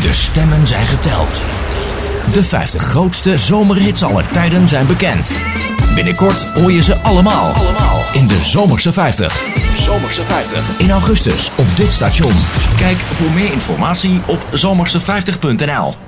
De stemmen zijn geteld. De 50 grootste zomerhits aller tijden zijn bekend. Binnenkort hoor je ze allemaal. In de Zomerse 50. Zomerse 50. In augustus op dit station. Kijk voor meer informatie op zomerse50.nl.